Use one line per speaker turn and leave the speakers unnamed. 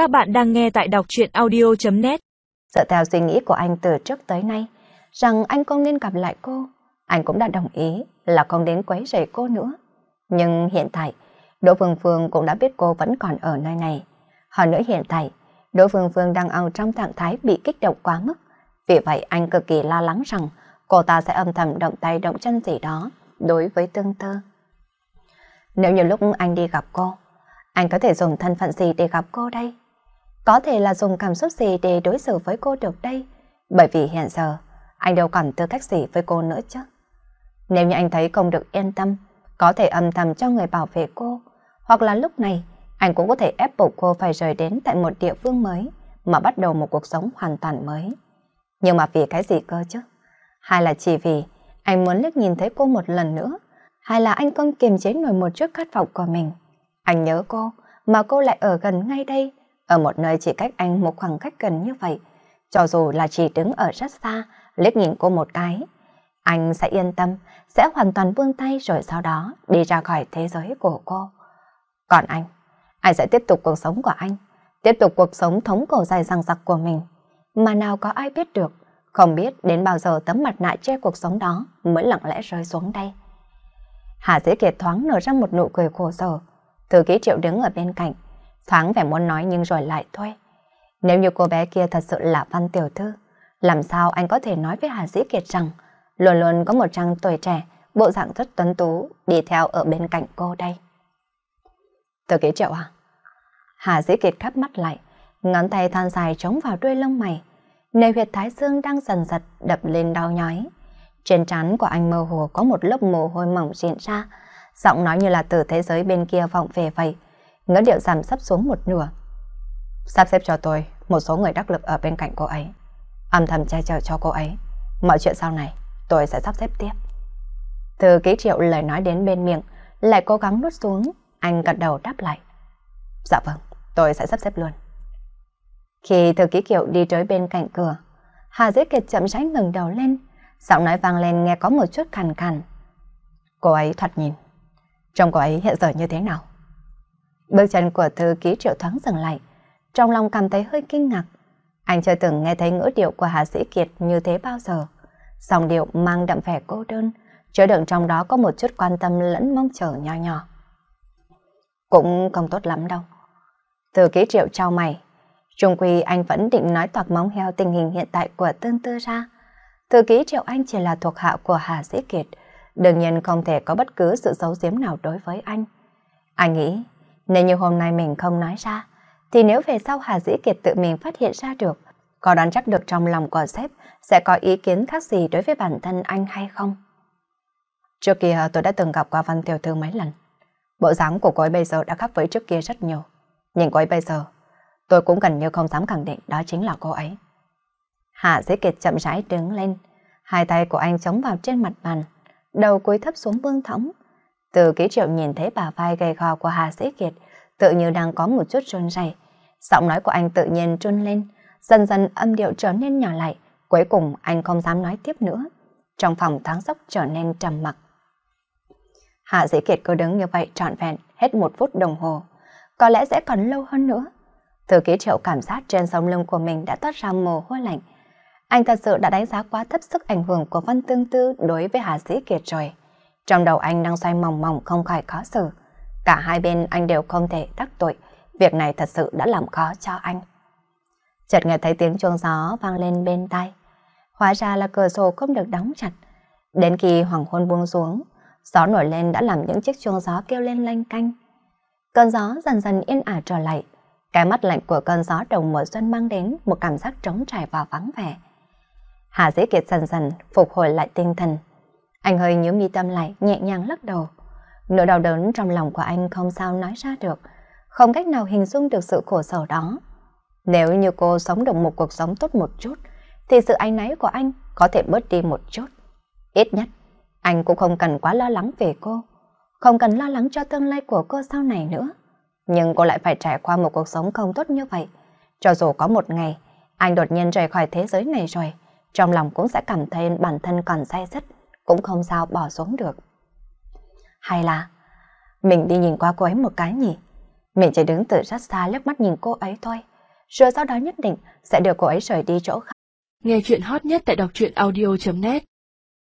Các bạn đang nghe tại đọc truyện audio.net
Dựa theo suy nghĩ của anh từ trước tới nay, rằng anh không nên gặp lại cô, anh cũng đã đồng ý là không đến quấy rầy cô nữa. Nhưng hiện tại, Đỗ Phương Phương cũng đã biết cô vẫn còn ở nơi này. Hơn nữa hiện tại, Đỗ Phương Phương đang ở trong trạng thái bị kích động quá mức. Vì vậy anh cực kỳ lo lắng rằng cô ta sẽ âm thầm động tay động chân gì đó đối với tương tư. Nếu như lúc anh đi gặp cô, anh có thể dùng thân phận gì để gặp cô đây? Có thể là dùng cảm xúc gì để đối xử với cô được đây? Bởi vì hiện giờ, anh đâu còn tư cách gì với cô nữa chứ. Nếu như anh thấy không được yên tâm, có thể âm thầm cho người bảo vệ cô, hoặc là lúc này, anh cũng có thể ép buộc cô phải rời đến tại một địa phương mới, mà bắt đầu một cuộc sống hoàn toàn mới. Nhưng mà vì cái gì cơ chứ? Hay là chỉ vì anh muốn liếc nhìn thấy cô một lần nữa, hay là anh không kiềm chế nổi một chút khát vọng của mình. Anh nhớ cô, mà cô lại ở gần ngay đây, ở một nơi chỉ cách anh một khoảng cách gần như vậy. Cho dù là chỉ đứng ở rất xa, liếc nhìn cô một cái, anh sẽ yên tâm, sẽ hoàn toàn buông tay rồi sau đó đi ra khỏi thế giới của cô. Còn anh, anh sẽ tiếp tục cuộc sống của anh, tiếp tục cuộc sống thống cổ dài răng rặc của mình. Mà nào có ai biết được, không biết đến bao giờ tấm mặt nạ che cuộc sống đó mới lặng lẽ rơi xuống đây. Hà Dĩ Kiệt thoáng nở ra một nụ cười khổ sở. Thư ký triệu đứng ở bên cạnh, thoáng vẻ muốn nói nhưng rồi lại thôi. Nếu như cô bé kia thật sự là văn tiểu thư, làm sao anh có thể nói với Hà Dĩ Kiệt rằng luôn luôn có một trang tuổi trẻ, bộ dạng rất tuấn tú đi theo ở bên cạnh cô đây. Thư ký triệu à? Hà Dĩ Kiệt khắp mắt lại, ngón tay than dài chống vào đuôi lông mày. Nơi huyệt thái dương đang dần dật đập lên đau nhói. Trên trán của anh mơ hồ có một lớp mồ hôi mỏng diễn ra, giọng nói như là từ thế giới bên kia vọng về vậy ngữ điệu giảm sắp xuống một nửa. Sắp xếp cho tôi một số người đắc lực ở bên cạnh cô ấy. Âm thầm che chở cho cô ấy. Mọi chuyện sau này tôi sẽ sắp xếp tiếp. Thư ký triệu lời nói đến bên miệng, lại cố gắng nuốt xuống, anh gật đầu đáp lại. Dạ vâng, tôi sẽ sắp xếp luôn. Khi thư ký kiệu đi tới bên cạnh cửa, Hà Dĩ Kiệt chậm rãi ngừng đầu lên, giọng nói vang lên nghe có một chút khàn khàn. Cô ấy thoạt nhìn, trông cô ấy hiện giờ như thế nào? Bước chân của thư ký triệu thoáng dừng lại, trong lòng cảm thấy hơi kinh ngạc. Anh chưa từng nghe thấy ngữ điệu của Hà Sĩ Kiệt như thế bao giờ. Dòng điệu mang đậm vẻ cô đơn, chứa đựng trong đó có một chút quan tâm lẫn mong chờ nho nhỏ. Cũng không tốt lắm đâu. Thư ký triệu trao mày, Trung quy anh vẫn định nói toạc móng heo tình hình hiện tại của tương tư ra. Thư ký Triệu Anh chỉ là thuộc hạ của Hà sĩ Kiệt, đương nhiên không thể có bất cứ sự xấu giếm nào đối với anh. Anh nghĩ, nếu như hôm nay mình không nói ra, thì nếu về sau Hà Dĩ Kiệt tự mình phát hiện ra được, có đoán chắc được trong lòng của sếp sẽ có ý kiến khác gì đối với bản thân anh hay không? Trước kia tôi đã từng gặp qua Văn Tiểu Thư mấy lần. Bộ dáng của cô ấy bây giờ đã khác với trước kia rất nhiều. Nhìn cô ấy bây giờ, tôi cũng gần như không dám khẳng định đó chính là cô ấy. Hạ Dĩ Kiệt chậm rãi đứng lên, hai tay của anh chống vào trên mặt bàn, đầu cúi thấp xuống vương thõng. Từ ký triệu nhìn thấy bà vai gầy gò của Hà Sĩ Kiệt, tự như đang có một chút run rẩy. Giọng nói của anh tự nhiên trôn lên, dần dần âm điệu trở nên nhỏ lại, cuối cùng anh không dám nói tiếp nữa. Trong phòng thoáng sốc trở nên trầm mặc. Hạ Dĩ Kiệt cứ đứng như vậy trọn vẹn hết một phút đồng hồ, có lẽ sẽ còn lâu hơn nữa. Thư ký triệu cảm giác trên sống lưng của mình đã toát ra mồ hôi lạnh, anh thật sự đã đánh giá quá thấp sức ảnh hưởng của Văn Tương Tư đối với Hà Sĩ Kiệt rồi. Trong đầu anh đang xoay mỏng mỏng không khỏi khó xử. Cả hai bên anh đều không thể đắc tội. Việc này thật sự đã làm khó cho anh. Chợt nghe thấy tiếng chuông gió vang lên bên tai. Hóa ra là cửa sổ không được đóng chặt. Đến khi hoàng hôn buông xuống, gió nổi lên đã làm những chiếc chuông gió kêu lên lanh canh. Cơn gió dần dần yên ả trở lại. Cái mắt lạnh của cơn gió đầu mùa xuân mang đến một cảm giác trống trải và vắng vẻ. Hà Dĩ Kiệt dần dần phục hồi lại tinh thần. Anh hơi nhớ mi tâm lại, nhẹ nhàng lắc đầu. Nỗi đau đớn trong lòng của anh không sao nói ra được, không cách nào hình dung được sự khổ sở đó. Nếu như cô sống được một cuộc sống tốt một chút, thì sự anh náy của anh có thể bớt đi một chút. Ít nhất, anh cũng không cần quá lo lắng về cô, không cần lo lắng cho tương lai của cô sau này nữa. Nhưng cô lại phải trải qua một cuộc sống không tốt như vậy. Cho dù có một ngày, anh đột nhiên rời khỏi thế giới này rồi, trong lòng cũng sẽ cảm thấy bản thân còn say dứt, cũng không sao bỏ xuống được. Hay là, mình đi nhìn qua cô ấy một cái nhỉ? Mình chỉ đứng từ rất xa lướt mắt nhìn cô ấy thôi. rồi sau đó nhất định sẽ đưa cô ấy rời đi chỗ khác.
Nghe chuyện hot nhất tại đọc truyện audio.net